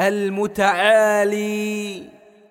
المتعالي.